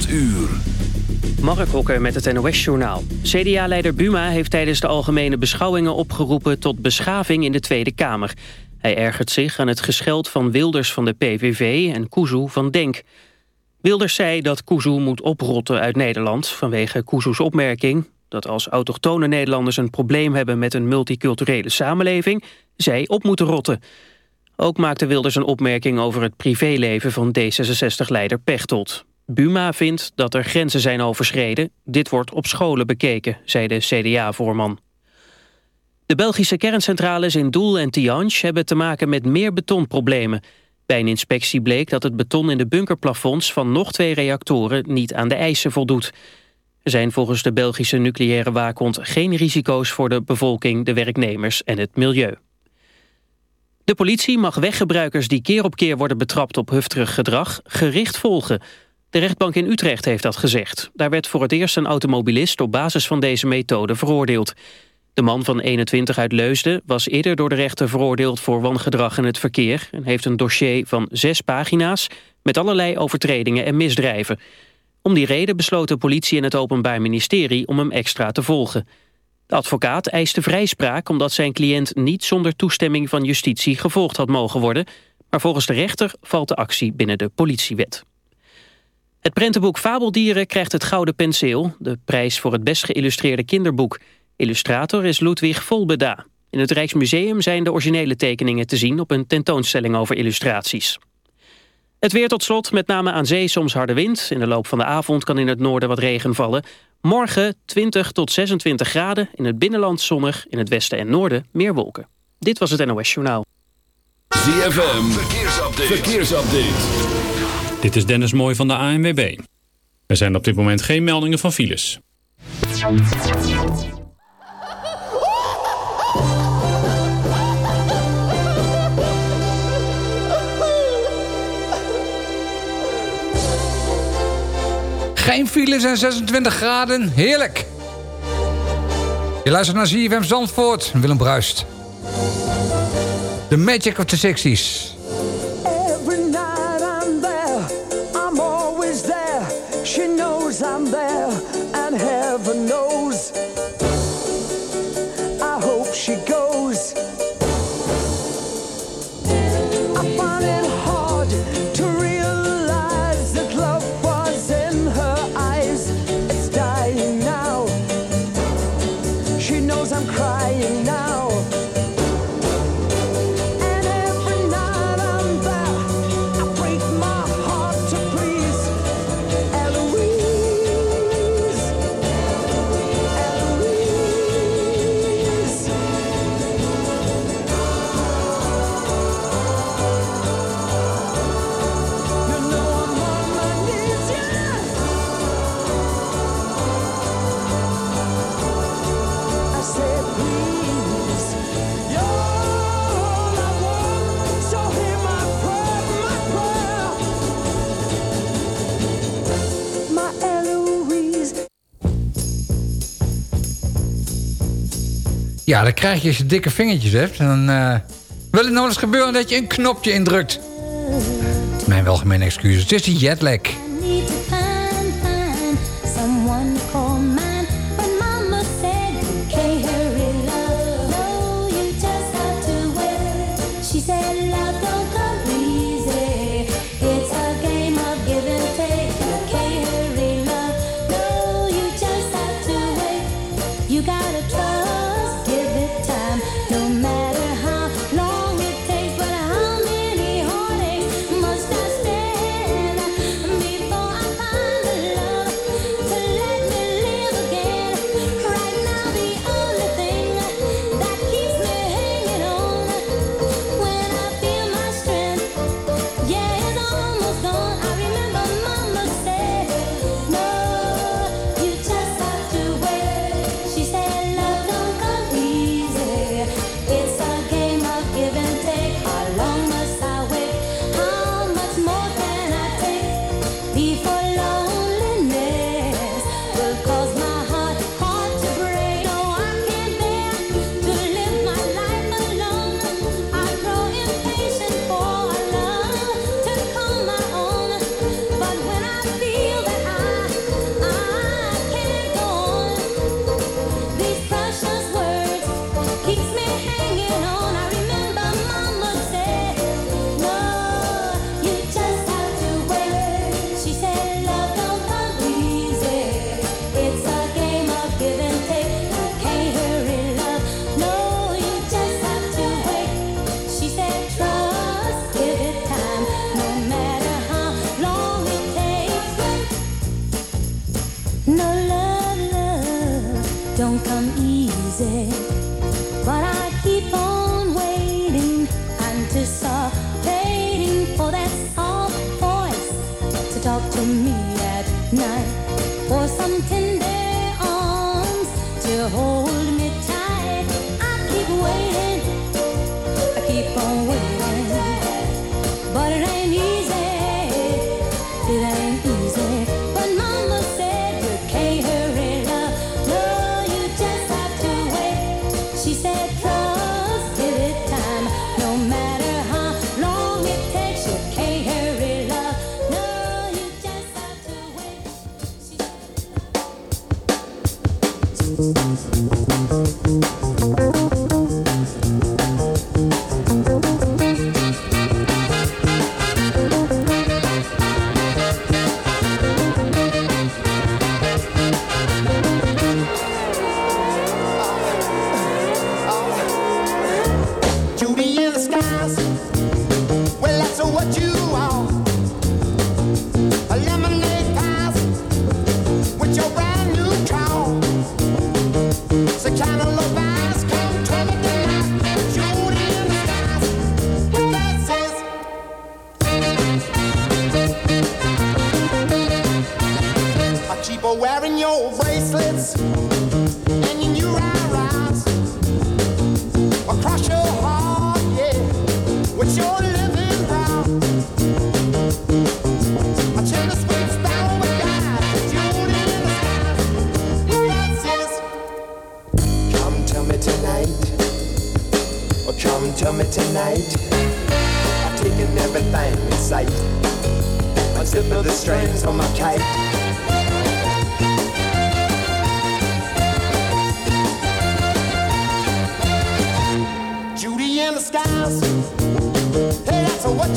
8 uur. Mark Hokker met het NOS-journaal. CDA-leider Buma heeft tijdens de algemene beschouwingen opgeroepen... tot beschaving in de Tweede Kamer. Hij ergert zich aan het gescheld van Wilders van de PVV en Kuzu van DENK. Wilders zei dat Kuzu moet oprotten uit Nederland... vanwege Kuzu's opmerking dat als autochtone Nederlanders... een probleem hebben met een multiculturele samenleving... zij op moeten rotten... Ook maakte Wilders een opmerking over het privéleven van D66-leider Pechtold. Buma vindt dat er grenzen zijn overschreden. Dit wordt op scholen bekeken, zei de CDA-voorman. De Belgische kerncentrales in Doel en Tihange hebben te maken met meer betonproblemen. Bij een inspectie bleek dat het beton in de bunkerplafonds van nog twee reactoren niet aan de eisen voldoet. Er zijn volgens de Belgische nucleaire waakhond geen risico's voor de bevolking, de werknemers en het milieu. De politie mag weggebruikers die keer op keer worden betrapt op hufterig gedrag gericht volgen. De rechtbank in Utrecht heeft dat gezegd. Daar werd voor het eerst een automobilist op basis van deze methode veroordeeld. De man van 21 uit Leusden was eerder door de rechter veroordeeld voor wangedrag in het verkeer... en heeft een dossier van zes pagina's met allerlei overtredingen en misdrijven. Om die reden besloot de politie en het Openbaar Ministerie om hem extra te volgen. De advocaat eiste vrijspraak omdat zijn cliënt niet zonder toestemming van justitie gevolgd had mogen worden, maar volgens de rechter valt de actie binnen de politiewet. Het prentenboek Fabeldieren krijgt het Gouden Penseel, de prijs voor het best geïllustreerde kinderboek. Illustrator is Ludwig Volbeda. In het Rijksmuseum zijn de originele tekeningen te zien op een tentoonstelling over illustraties. Het weer tot slot, met name aan zee soms harde wind. In de loop van de avond kan in het noorden wat regen vallen. Morgen 20 tot 26 graden, in het binnenland zonnig, in het westen en noorden meer wolken. Dit was het NOS Journaal. ZFM, verkeersupdate. verkeersupdate. Dit is Dennis Mooij van de ANWB. Er zijn op dit moment geen meldingen van files. Geen files en 26 graden. Heerlijk. Je luistert naar ZFM Zandvoort. Willem Bruist. The Magic of the 60s. Ja, dan krijg je als je dikke vingertjes hebt. En dan eh, wil het nog eens gebeuren dat je een knopje indrukt. Mijn welgemene excuses. Het is die jetlag. for me.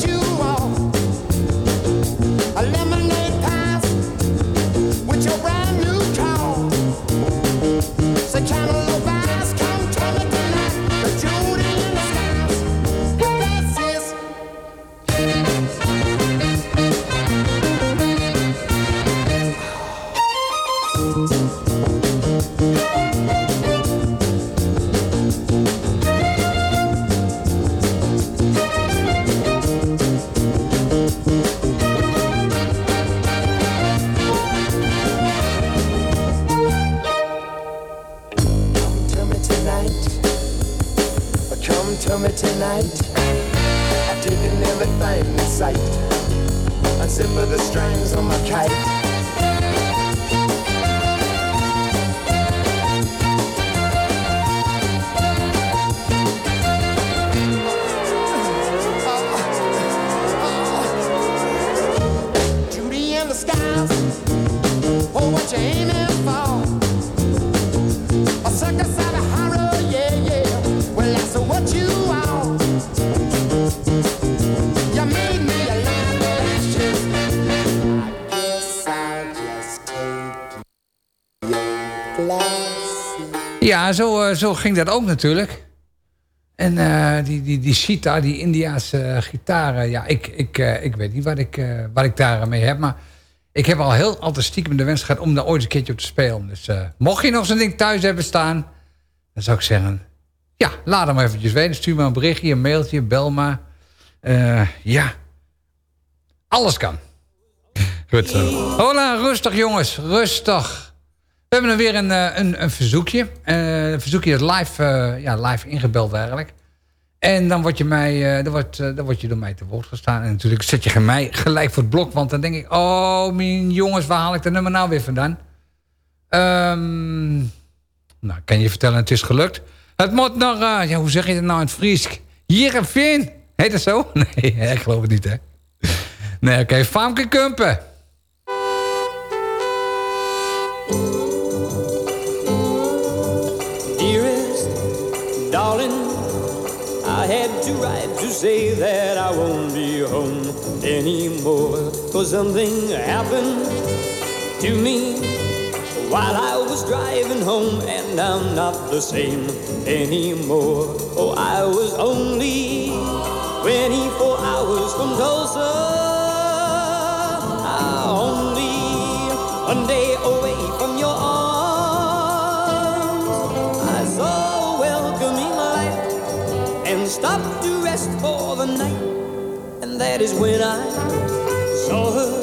You Ja, zo, eh, zo ging dat ook natuurlijk. En eh, die, die, die sitar, die Indiaanse eh, gitaren... Ja, ik, ik, ik weet niet wat ik, eh, wat ik daarmee heb. Maar ik heb al heel altijd stiekem de wens gehad... om daar ooit een keertje op te spelen. Dus mocht je nog zo'n ding thuis hebben staan... dan zou ik zeggen... Ja, laat hem eventjes weten. Stuur me een berichtje, een mailtje, bel maar. Ja, alles kan. Goed zo. Hola, rustig jongens, rustig. We hebben er weer een, eh, een, een verzoekje. Eh, een verzoekje is live, eh, ja, live ingebeld eigenlijk. En dan word, je mij, dan, wordt, dan word je door mij te woord gestaan. En natuurlijk zet je mij gelijk voor het blok. Want dan denk ik, oh mijn jongens, waar haal ik de nummer nou weer vandaan? Ehm, nou, kan je vertellen, het is gelukt. Het moet nog, ja, hoe zeg je het nou in het Fries? Heerenveen. Heet dat zo? Nee, ik geloof het niet, hè. Nee, oké, okay. Famke Kumpen. Right to say that I won't be home anymore. Cause something happened to me while I was driving home, and I'm not the same anymore. Oh, I was only 24 hours from Tulsa. Only one day away from your arms. Stopped to rest for the night. And that is when I saw her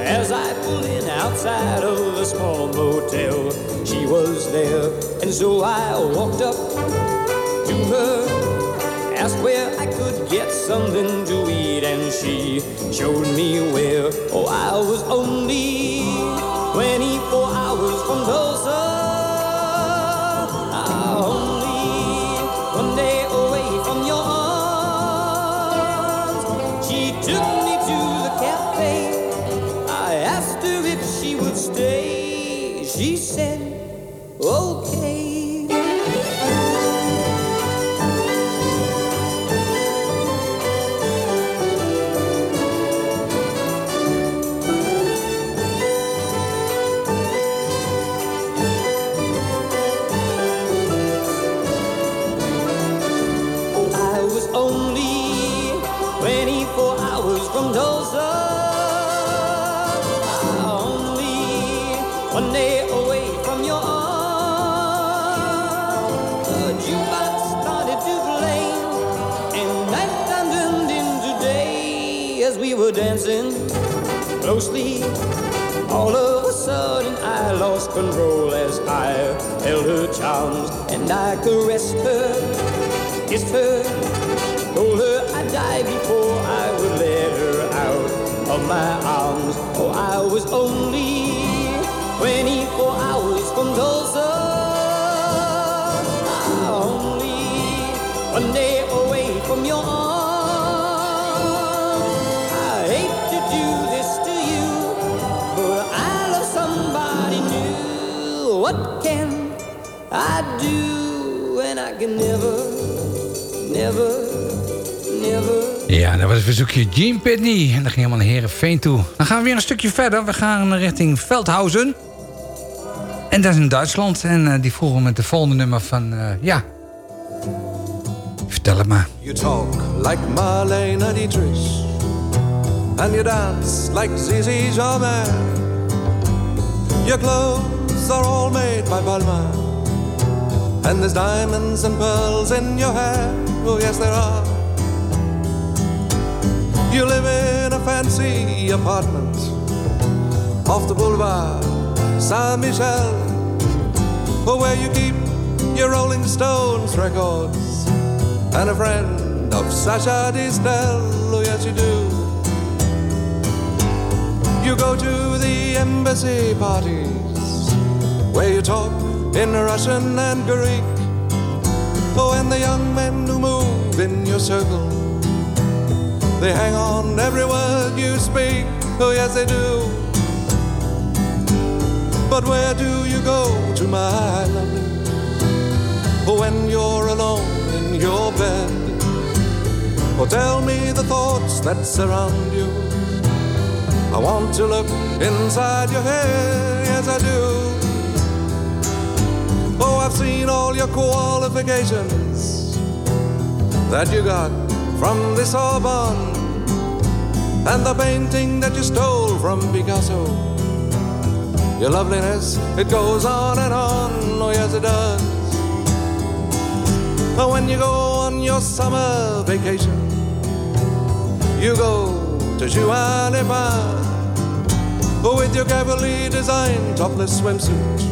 as I pulled in outside of a small motel. She was there, and so I walked up to her, asked where I could get something to eat, and she showed me where. Oh, I was only 24 her if she would stay. She said, okay. And I caressed her, kissed her, told her I'd die before I would let her out of my arms. Oh, I was only 24 hours from Tulsa. Only one day away from your arms. I hate to do this to you, but I love somebody new. What can I do when I can never, never, never? Ja, dat was het verzoekje Gene Pitney. En dan ging helemaal naar Herenveen toe. Dan gaan we weer een stukje verder. We gaan richting Veldhausen. En dat is in Duitsland. En eh, die vroegen met de volgende nummer van... eh, ja. Vertel het maar. You talk like Marlene Dietrich, and you dance like Zizi Jamais. Your clothes are all made by Balmain, and there's diamonds and pearls in your hair. Oh, yes, there are. You live in a fancy apartment off the boulevard Saint Michel, oh, where you keep your Rolling Stones records and a friend of Sasha Distel. Oh, yes, you do. You go to the embassy parties where you talk in Russian and Greek. Oh, and the young men who move in your circle, they hang on every word you speak. Oh, yes, they do. But where do you go to, my lovely? Oh, when you're alone in your bed, or tell me the thoughts that surround you. I want to look inside your head, yes I do. I've seen all your qualifications that you got from the Sorbonne, and the painting that you stole from Picasso. Your loveliness, it goes on and on, oh yes it does. Oh, When you go on your summer vacation, you go to Juan with your carefully designed topless swimsuit.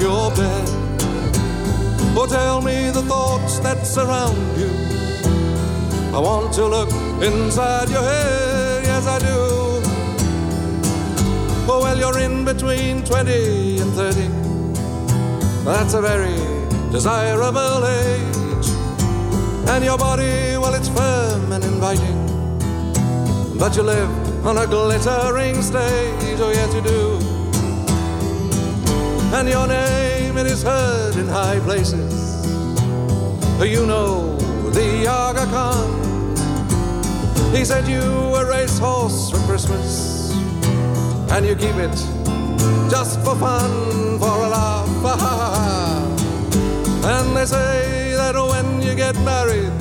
your bed. Oh, tell me the thoughts that surround you. I want to look inside your head, yes I do. Oh, well, you're in between 20 and 30. That's a very desirable age. And your body, well, it's firm and inviting. But you live on a glittering stage, oh, yes, you do. And your name, it is heard in high places. You know the Aga Khan. He said you a racehorse for Christmas, and you keep it just for fun, for a laugh. ha ha ha. and they say that when you get married,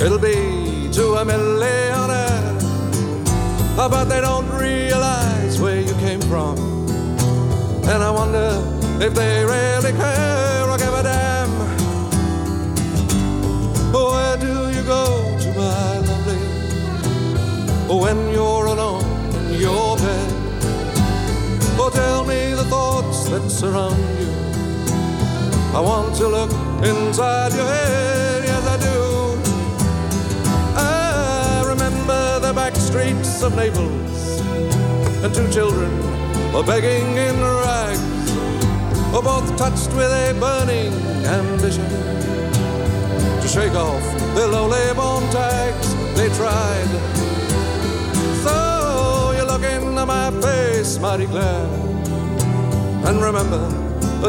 it'll be to a millionaire. But they don't realize where you came from. And I wonder if they really care or give a damn. Where do you go to, my lovely, when you're alone in your bed? Oh, tell me the thoughts that surround you. I want to look inside your head, yes I do. I remember the back streets of Naples and two children were begging in rags, were both touched with a burning ambition to shake off their lowly bone tags. They tried. So you look into my face, mighty glad, and remember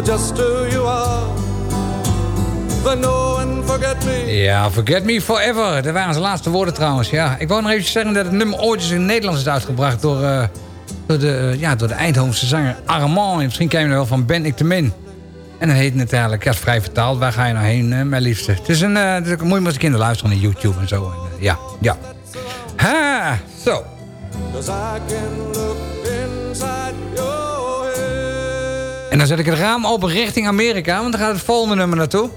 just who you are. Then know and forget me. Ja, Forget Me Forever. Dat waren zijn laatste woorden trouwens. Ja, ik wou nog even zeggen dat het nummer ooit eens in het Nederlands is uitgebracht... door, eh, door, de, ja, door de Eindhovense zanger Armand. En misschien ken je hem wel van Ben ik de Min. En dan heet het eigenlijk, ja, vrij vertaald. Waar ga je nou heen, eh, mijn liefste? Het is een, eh, het is moet je maar eens een keer luisteren naar YouTube en zo. En, eh, ja, ja. Ha, zo. En dan zet ik het raam open richting Amerika, want dan gaat het volgende nummer naartoe.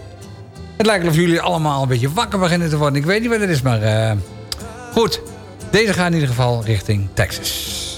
Het lijkt of jullie allemaal een beetje wakker beginnen te worden. Ik weet niet wat het is, maar eh, goed. Deze gaat in ieder geval richting Texas.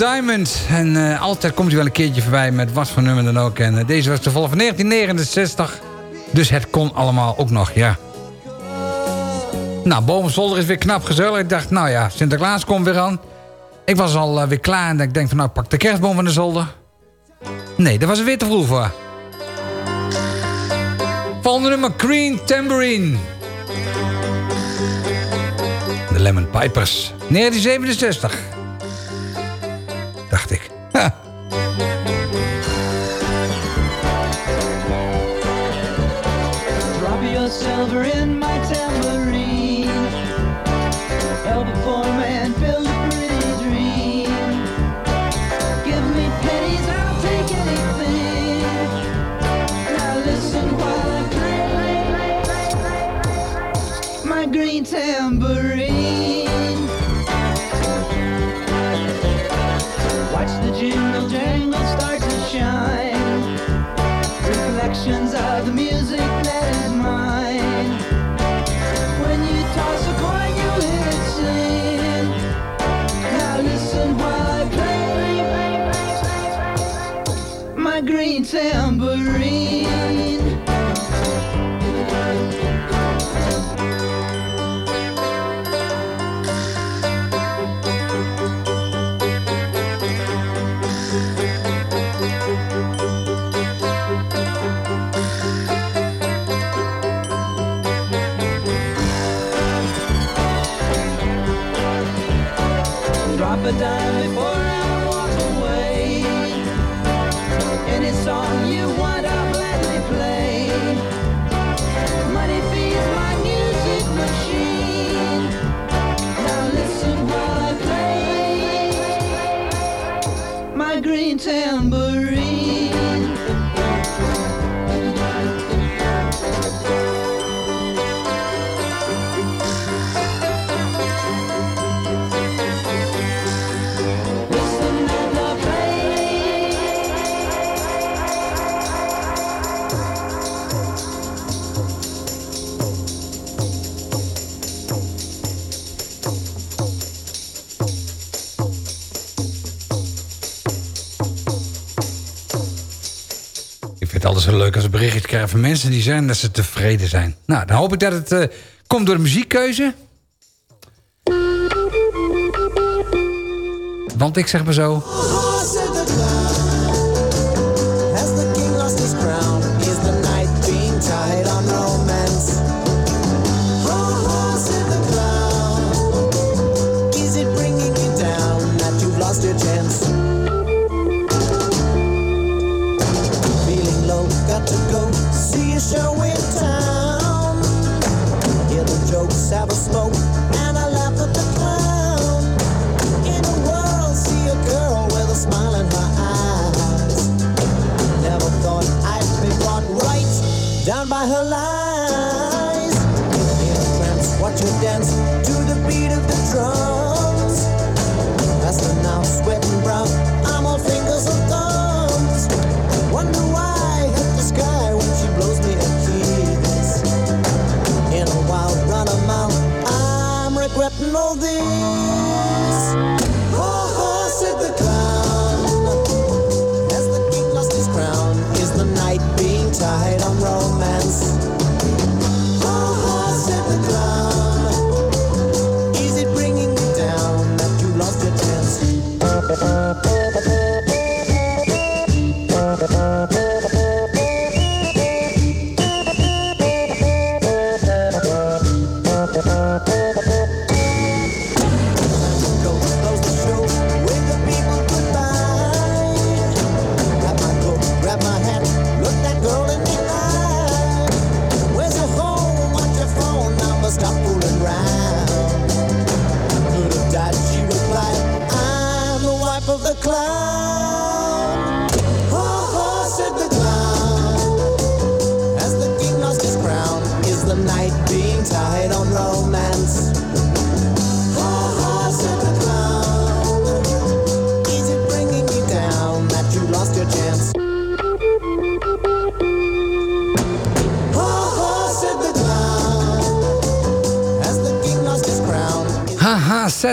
Diamond. En eh, altijd komt hij wel een keertje voorbij met wat voor nummer dan ook. En eh, deze was toevallig van 1969. Dus het kon allemaal ook nog, ja. Nou, Bovensolder is weer knap gezellig. Ik dacht, nou ja, Sinterklaas komt weer aan. Ik was al eh, weer klaar en ik denk van nou, pak de kerstboom van de zolder. Nee, daar was er weer te vroeg voor. Volgende nummer, Green Tambourine. De Lemon Pipers, 1967 dacht ik. September. berichtje krijgen van mensen die zijn dat ze tevreden zijn. Nou, dan hoop ik dat het eh, komt door de muziekkeuze. Want ik zeg maar zo...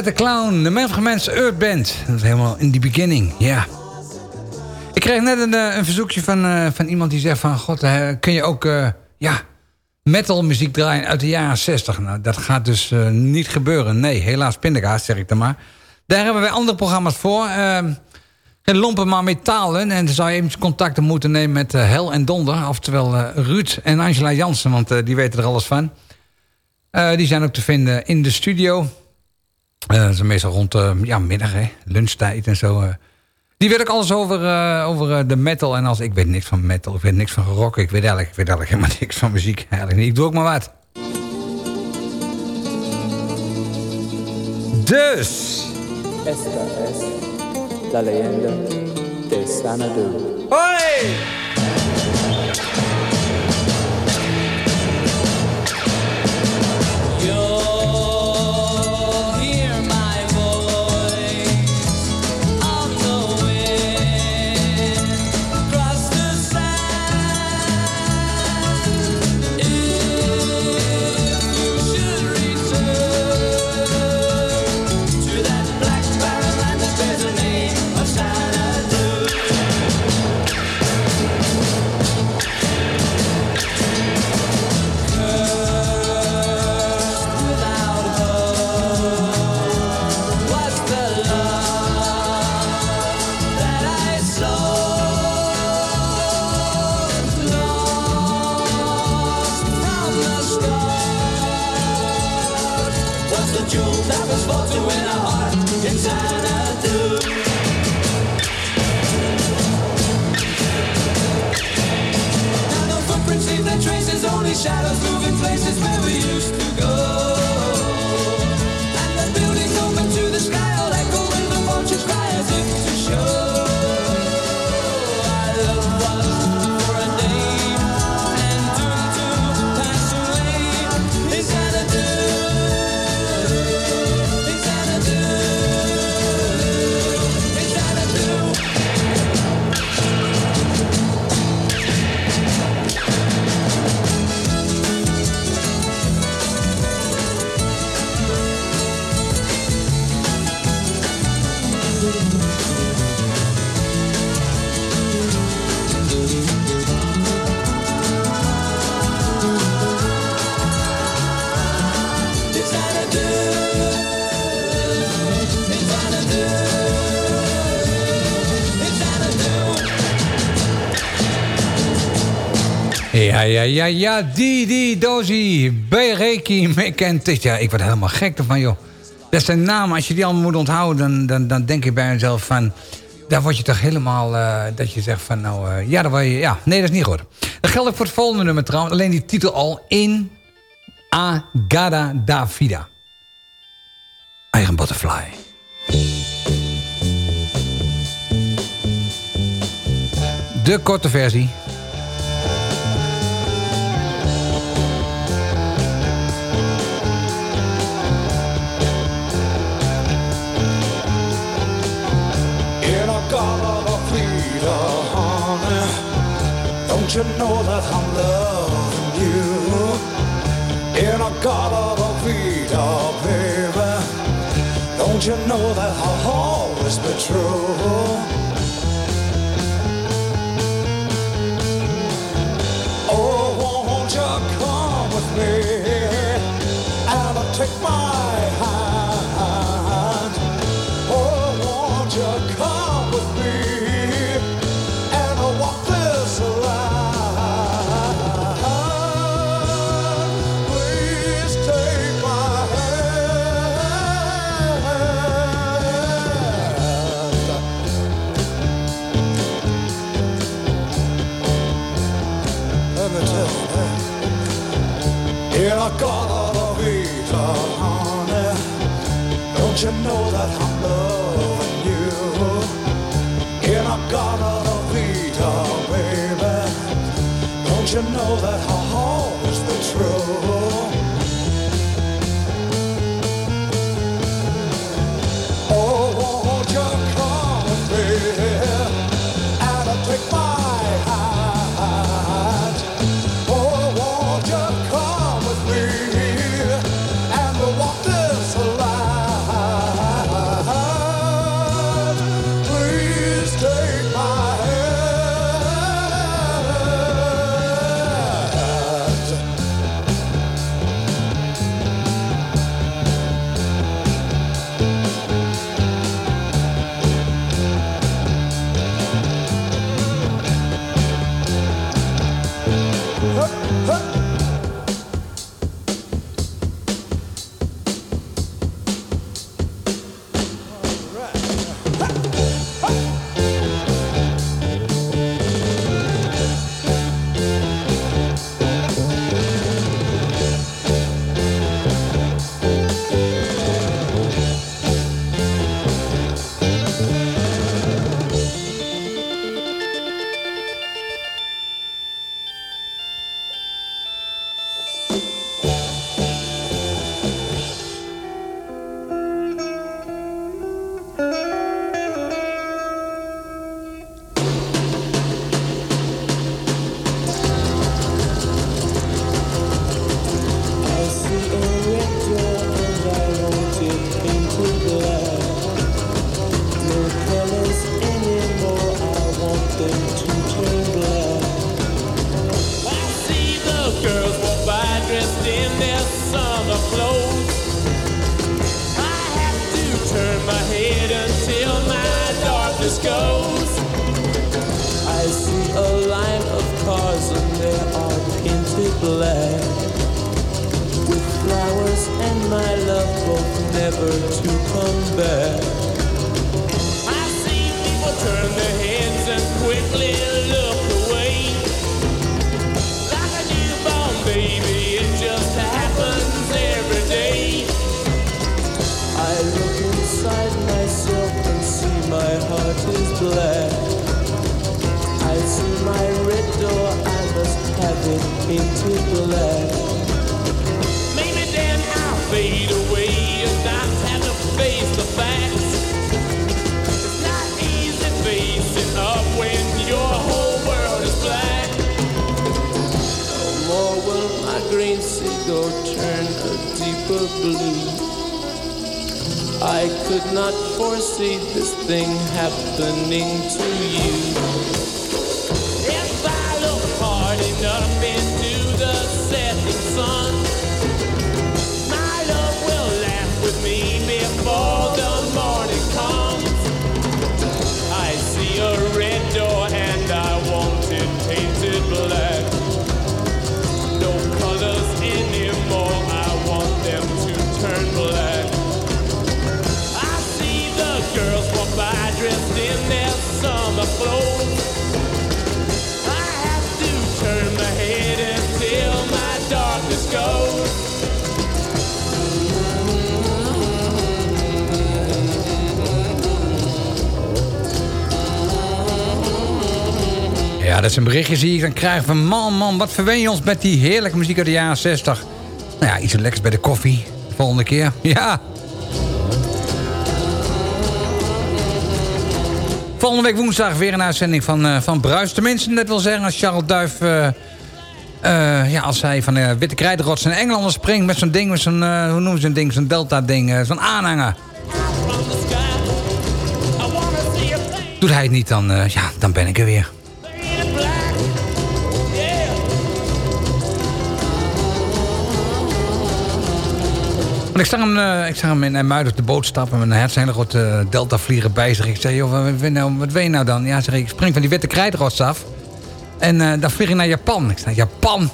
The Clown. De Memphis Earth Band. Dat is helemaal in die beginning, ja. Ik kreeg net een, eh, een verzoekje van, eh, van iemand die zegt van... God, eh, kun je ook ja, metal muziek draaien uit de jaren 60? Nou, dat gaat dus niet gebeuren. Nee, helaas pindakaas, zeg ik dan maar. Daar hebben wij andere programma's voor. Eh, geen lompen, maar metalen. En dan zou je even contacten moeten nemen met Hel en Donder. Oftewel Ruud en Angela Jansen, want die weten er alles van. Die zijn ook te vinden in de studio. Eh, dat is meestal rond eh, ja, middag, hè, lunchtijd en zo. eh. Die weet ook alles over, over de metal. En als ik weet niks van metal, ik weet niks van rock. Ik weet eigenlijk, ik weet eigenlijk helemaal niks van muziek. Eigenlijk niet. Ik doe ook maar wat. Dus. Esta es la leyenda de. Hoi! Shadows Ja, ja, ja, ja. Die, die, dozie. Bereki, Mekent. Ja, ik word helemaal gek ervan, joh. Dat zijn namen. Als je die allemaal moet onthouden, dan, dan, dan denk je bij jezelf van... Daar word je toch helemaal... eh, dat je zegt van, nou, eh, ja, word je... Ja, nee, dat is niet goed. Dat geldt ook voor het volgende nummer trouwens. Alleen die titel al. In Agada Davida. Iron Butterfly. De korte versie. Don't you know that I'm loving you? In a of freedom, baby. Don't you know that I'll always be true? Oh, Don't you know that I'm loving you? In a garden of Eden, baby. Don't you know that never to come back. I see people turn their heads and quickly look away. Like a newborn baby, it just happens every day. I look inside myself and see my heart is black. I see my red door, I must have it painted black. Deeper blue. I could not foresee this thing happening to you. If I look hard enough Ja, dat is een berichtje zie ik dan krijgen van... man, man, wat verwen je ons met die heerlijke muziek uit de jaren 60. Nou ja, iets lekkers bij de koffie. Volgende keer. Ja. Volgende week woensdag weer een uitzending van, eh, van Bruis. Tenminste, dat wil zeggen als Charles Duif... eh, eh, ja, als hij van de Witte Krijtrots in Engeland springt... met zo'n ding, met zo'n... hoe noemen ze een ding? Zo'n Delta-ding. zo'n aanhanger. Doet hij het niet, dan, ja, dan ben ik er weer. Ik zag hem, eh, ik zag hem in IJmuiden op de boot stappen... met een hersen hele grote eh, delta-vlieger bij zich. Ik zei, joh, wat, wat, nou, weet je nou dan? Ja, zeg ik, spring van die witte krijtrots af. En eh, dan vlieg ik naar Japan. Ik zei, Japan?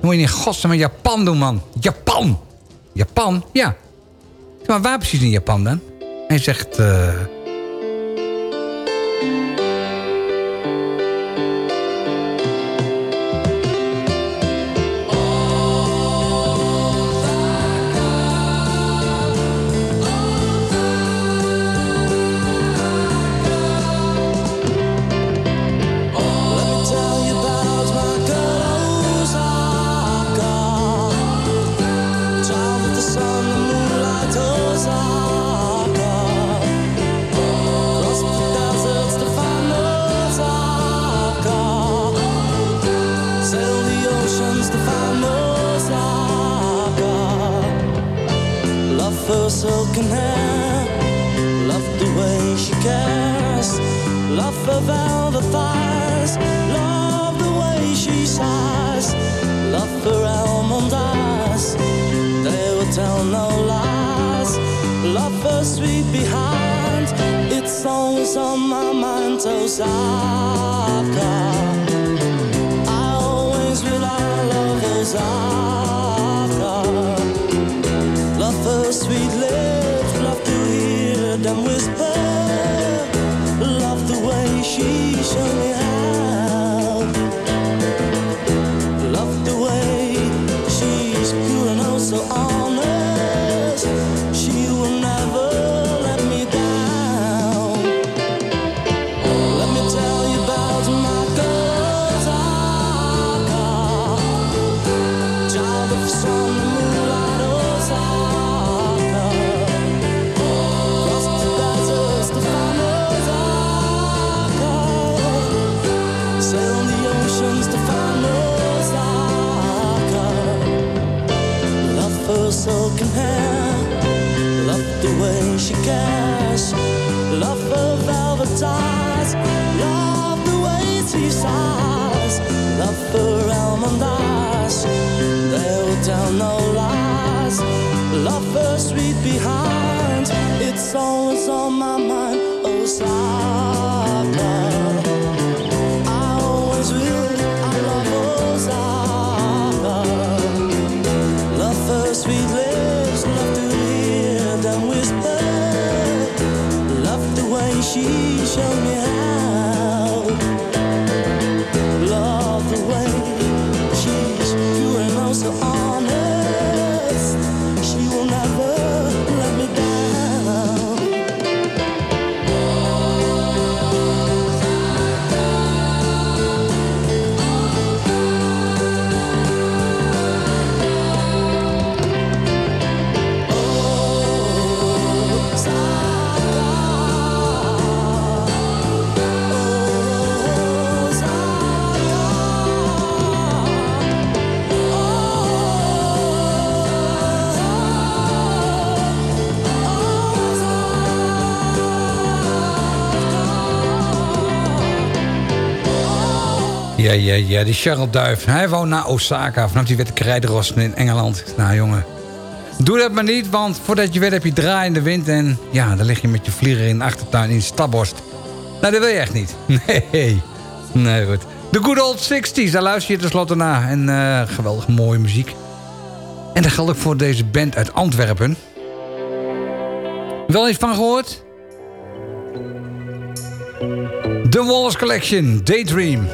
Moet je in godsnaam met Japan doen, man? Japan! Japan? Ja. Maar waar precies in Japan dan? Hij zegt... eh, desire Ja, ja, die Charles Duif. Hij woont naar Osaka. Vanaf die werd de krijderosten in Engeland. Nou, jongen. Doe dat maar niet, want voordat je weet heb je draaiende wind... en ja, dan lig je met je vlieger in de achtertuin in de stabborst. Nou, dat wil je echt niet. Nee. Nee, goed. De good old 60s, daar luister je tenslotte naar. En eh, geweldig mooie muziek. En dat geldt ook voor deze band uit Antwerpen. Wel eens van gehoord? The Wallace Collection, Daydream.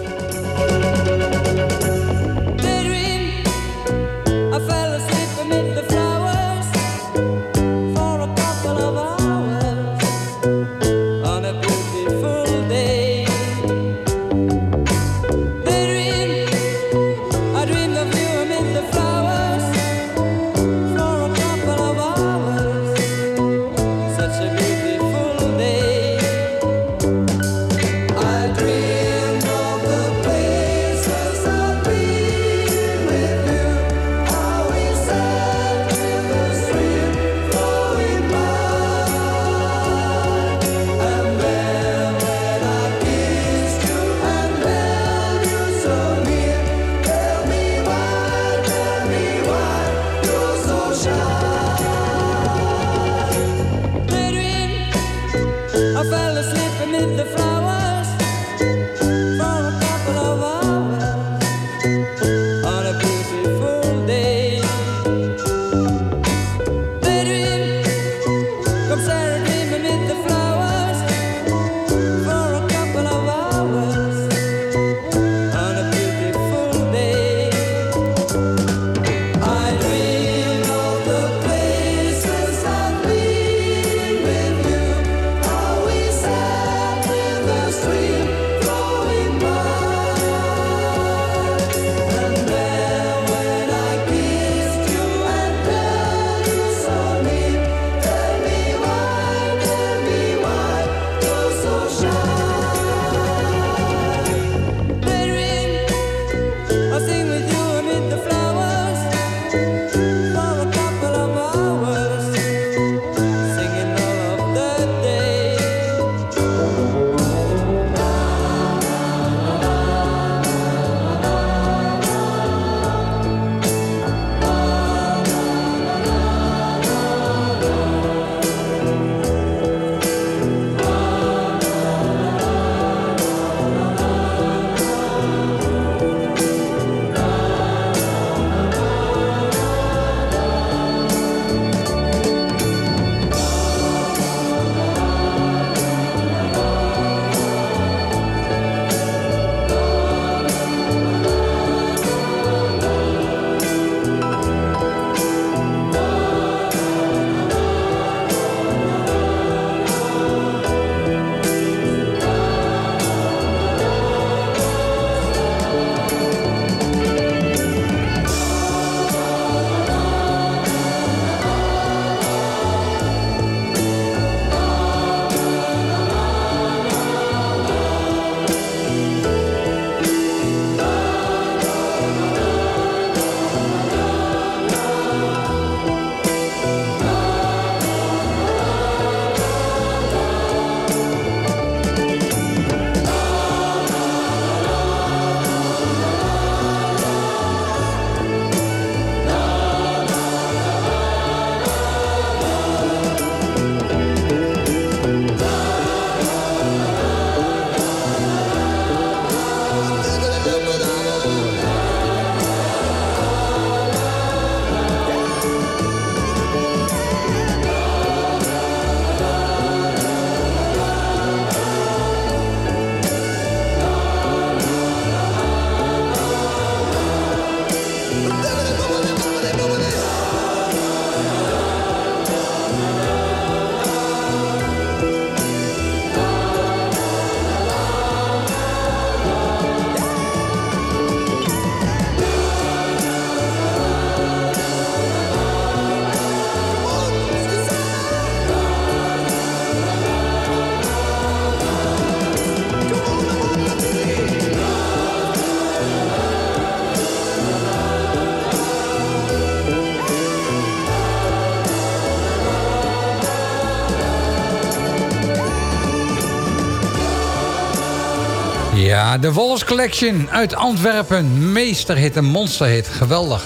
De Walls Collection uit Antwerpen. Meesterhit, een monsterhit. Geweldig.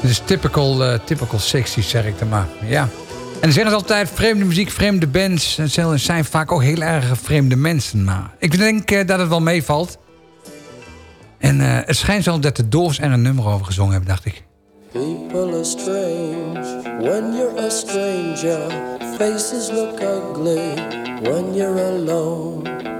Dit is typical, eh typical 60 zeg ik dan maar. Ja. En dan zeggen ze altijd, vreemde muziek, vreemde bands... en ze zijn vaak ook heel erg vreemde mensen. Maar ik denk eh, dat het wel meevalt. En eh, het schijnt zo dat de Doors er een nummer over gezongen hebben, dacht ik. People are strange when you're a stranger. Faces look ugly when you're alone.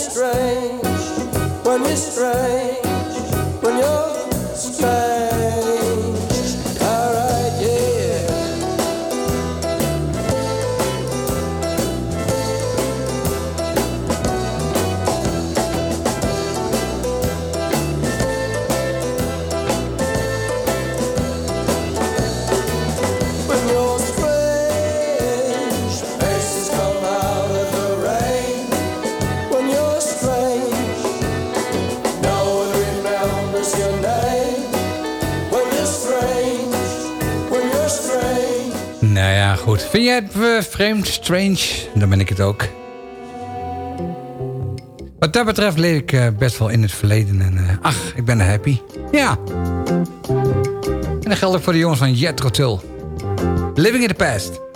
Strange. When you're strange. When you're het eh, vreemd, strange? Dan ben ik het ook. Wat dat betreft leef ik eh, best wel in het verleden. En eh, ach, ik ben happy. Ja. En dat geldt ook voor de jongens van Jethro Tull. Living in the past.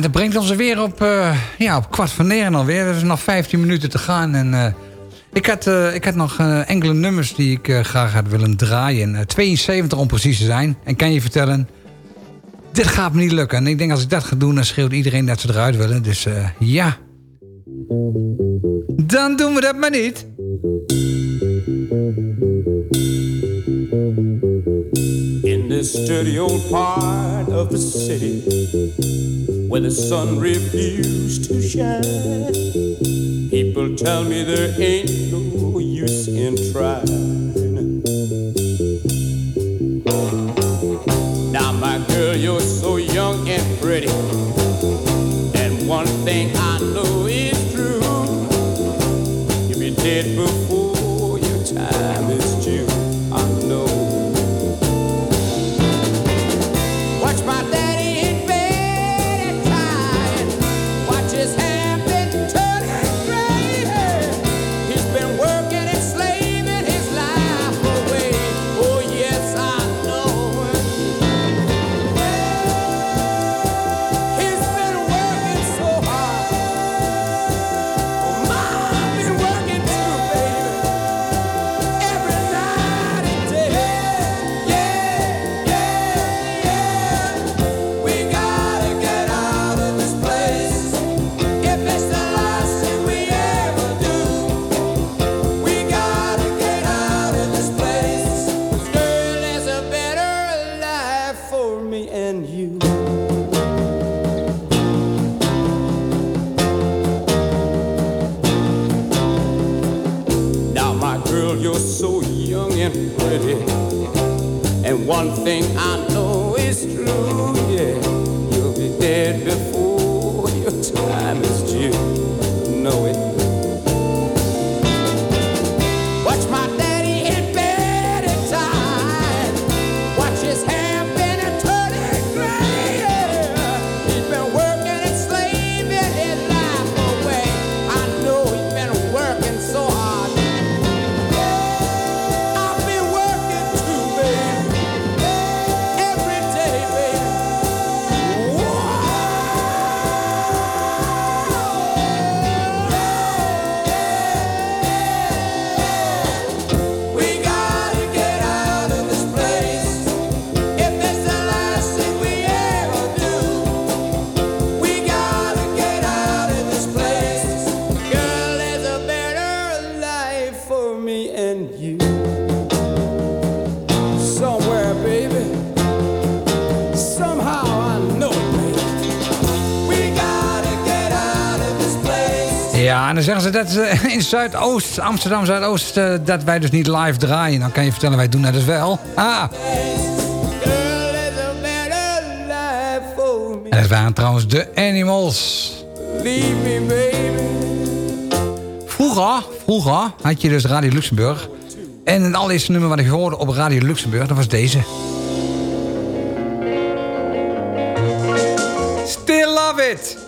Ja, dat brengt ons er weer op, eh, ja, op kwart van negen alweer. Er is nog 15 minuten te gaan. En, eh, ik, had, eh, ik had nog enkele nummers die ik graag had willen draaien. Eh, 72 om precies te zijn. En kan je vertellen, dit gaat me niet lukken. En ik denk als ik dat ga doen, dan schreeuwt iedereen dat ze eruit willen. Dus ja. Dan doen we dat maar niet. In this dirty old part of the city where the sun refused to shine, people tell me there ain't no use in trying. Now, my girl, you're so young and pretty, and one thing I know is true. You'll be dead before pretty. And one thing I know is true, yeah, you'll be dead before. dat eh, in Zuidoost, Amsterdam Zuidoost, eh, dat wij dus niet live draaien. Dan kan je vertellen, wij doen dat dus wel. Ah. En dat waren trouwens de Animals. Vroeger, vroeger had je dus Radio Luxemburg. En het allereerste nummer wat ik hoorde op Radio Luxemburg, dat was deze. Still love it!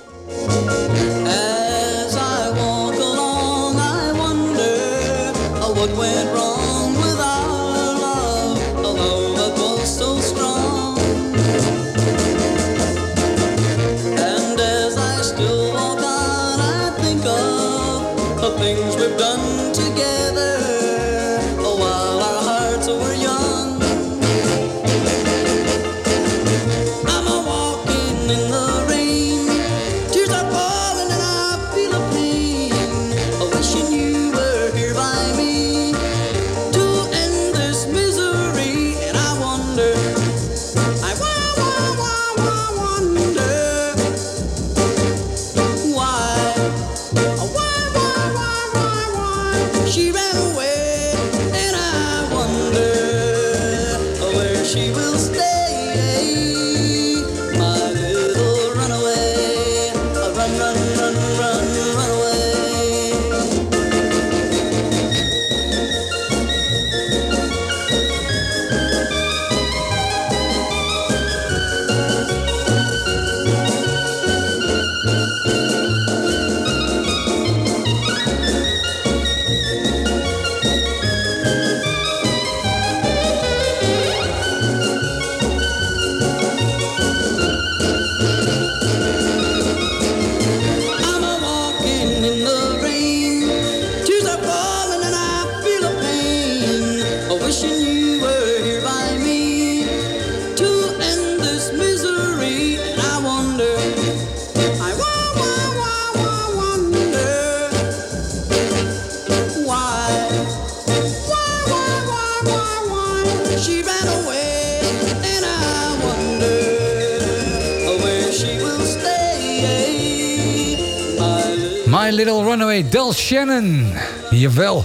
Runaway Del Shannon. Jawel.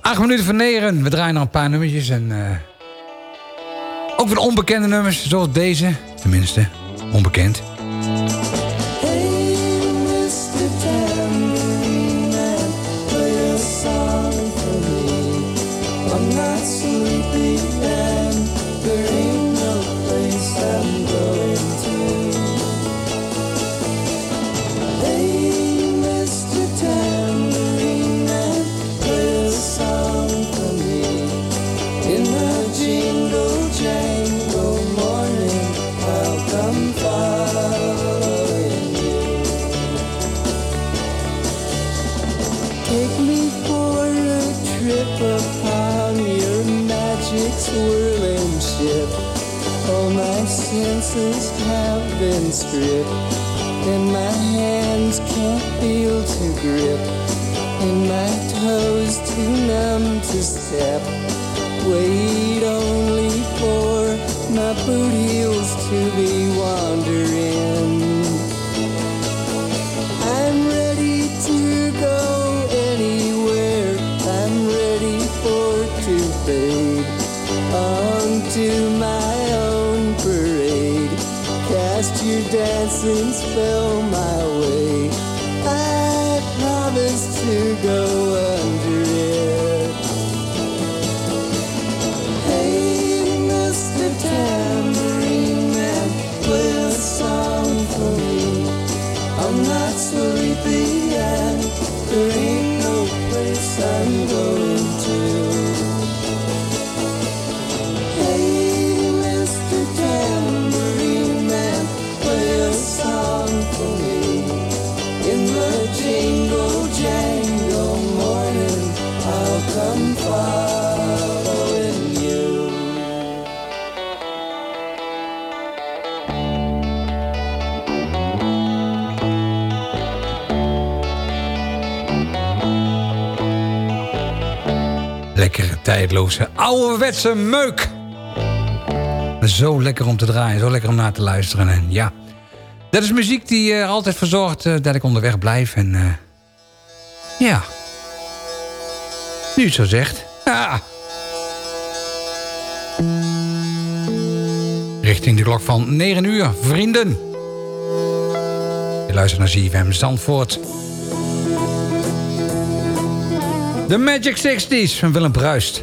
8 minuten van We draaien nog een paar nummertjes. En, uh, ook weer onbekende nummers, zoals deze. Tenminste, onbekend. and my hands can't feel to grip. And my toes too numb to step. Wait only for my boot heels to be one ouderwetse meuk. Zo lekker om te draaien, zo lekker om naar te luisteren. En ja, dat is muziek die er altijd voor zorgt eh, dat ik onderweg blijf. En eh, ja, nu het zo zegt. Ja. Richting de klok van 9 uur, vrienden. Je luistert naar ZFM Zandvoort. De Magic 60s van Willem Bruist.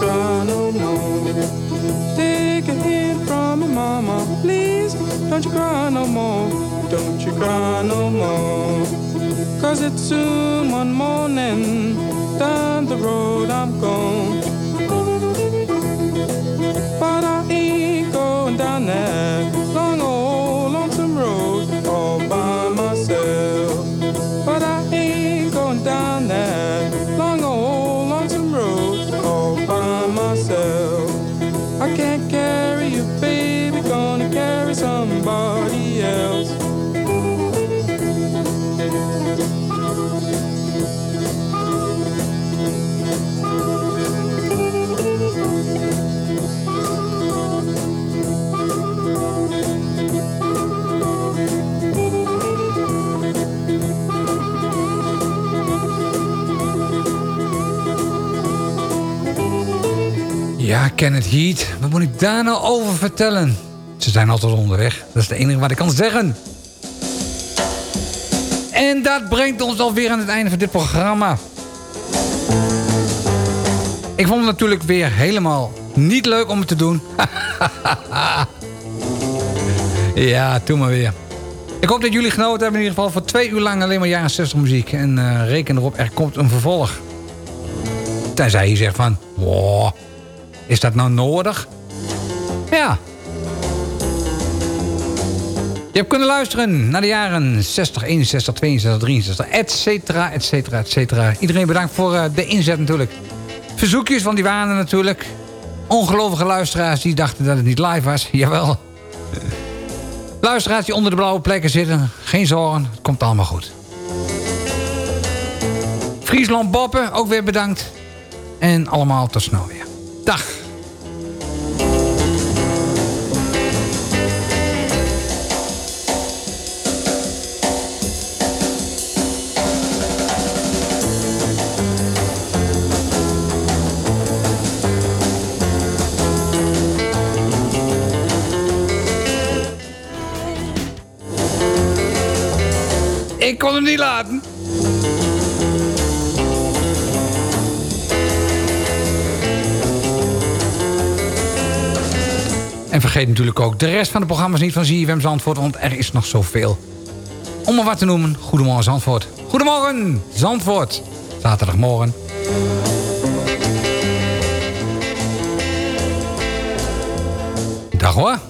You cry no. Take a hint from your mama, please. Don't you cry no more. Don't you cry no more. Cause it's soon one morning. Down the road I'm gone. Kenneth Heat. Wat moet ik daar nou over vertellen? Ze zijn altijd onderweg. Dat is het enige wat ik kan zeggen. En dat brengt ons alweer aan het einde van dit programma. Ik vond het natuurlijk weer helemaal niet leuk om het te doen. ja, doe maar weer. Ik hoop dat jullie genoten hebben in ieder geval... voor twee uur lang alleen maar jaren 60 muziek. En eh, reken erop, er komt een vervolg. Tenzij je zegt van... Wow, is dat nou nodig? Ja. Je hebt kunnen luisteren naar de jaren 60, 61, 62, 63, et cetera, et cetera, et cetera. Iedereen bedankt voor eh, de inzet natuurlijk. Verzoekjes, want die waren natuurlijk. Ongelovige luisteraars die dachten dat het niet live was. Jawel. Luisteraars die onder de blauwe plekken zitten. Geen zorgen, het komt allemaal goed. Friesland Boppen, ook weer bedankt. En allemaal tot snel weer. Dag. Ik kon hem niet laten. En vergeet natuurlijk ook de rest van de programma's niet van ZFM Zandvoort... want er is nog zoveel. Om maar wat te noemen, Goedemorgen Zandvoort. Goedemorgen Zandvoort. Zaterdagmorgen. Dag hoor.